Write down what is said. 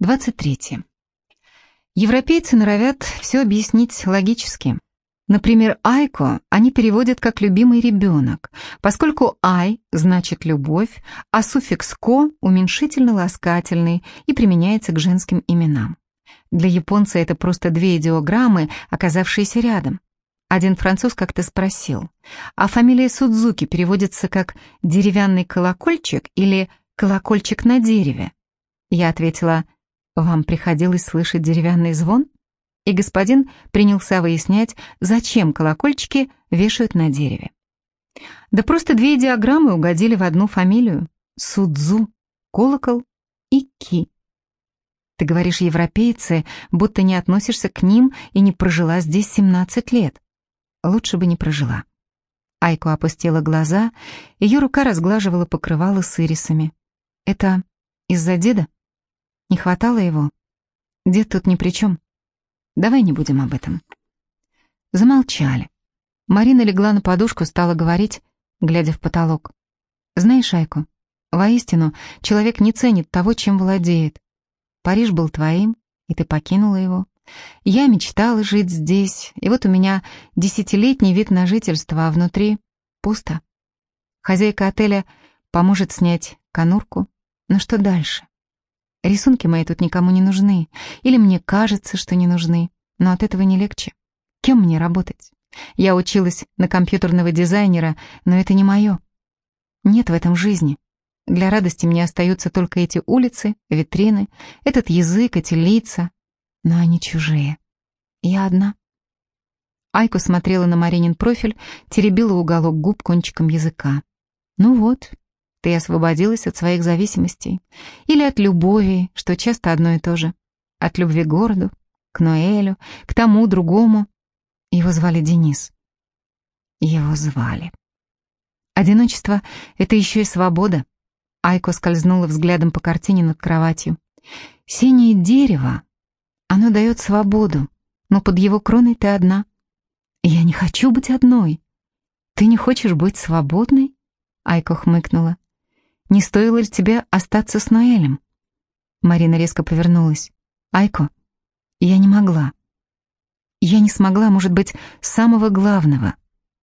23. Европейцы норовят все объяснить логически. Например, «айко» они переводят как «любимый ребенок», поскольку «ай» значит «любовь», а суффикс «ко» уменьшительно-ласкательный и применяется к женским именам. Для японца это просто две идеограммы, оказавшиеся рядом. Один француз как-то спросил, а фамилия Судзуки переводится как «деревянный колокольчик» или «колокольчик на дереве»? Я ответила, «Вам приходилось слышать деревянный звон?» И господин принялся выяснять, зачем колокольчики вешают на дереве. Да просто две диаграммы угодили в одну фамилию. Судзу, колокол и ки. Ты говоришь, европейцы, будто не относишься к ним и не прожила здесь 17 лет. Лучше бы не прожила. Айко опустила глаза, ее рука разглаживала покрывало с ирисами. Это из-за деда? Не хватало его? Дед тут ни при чем. Давай не будем об этом. Замолчали. Марина легла на подушку, стала говорить, глядя в потолок. Знаешь, Айко, воистину, человек не ценит того, чем владеет. Париж был твоим, и ты покинула его. Я мечтала жить здесь, и вот у меня десятилетний вид на жительство, а внутри пусто. Хозяйка отеля поможет снять конурку. Но что дальше? Рисунки мои тут никому не нужны. Или мне кажется, что не нужны. Но от этого не легче. Кем мне работать? Я училась на компьютерного дизайнера, но это не мое. Нет в этом жизни. Для радости мне остаются только эти улицы, витрины, этот язык, эти лица. Но они чужие. Я одна. Айку смотрела на Маринин профиль, теребила уголок губ кончиком языка. Ну вот, ты освободилась от своих зависимостей. Или от любови, что часто одно и то же. От любви к городу, к Ноэлю, к тому другому. Его звали Денис. Его звали. Одиночество — это еще и свобода. Айко скользнула взглядом по картине над кроватью. Синее дерево, оно дает свободу, но под его кроной ты одна. Я не хочу быть одной. Ты не хочешь быть свободной? Айко хмыкнула. Не стоило ли тебе остаться с Ноэлем? Марина резко повернулась. Айко, я не могла. Я не смогла, может быть, самого главного.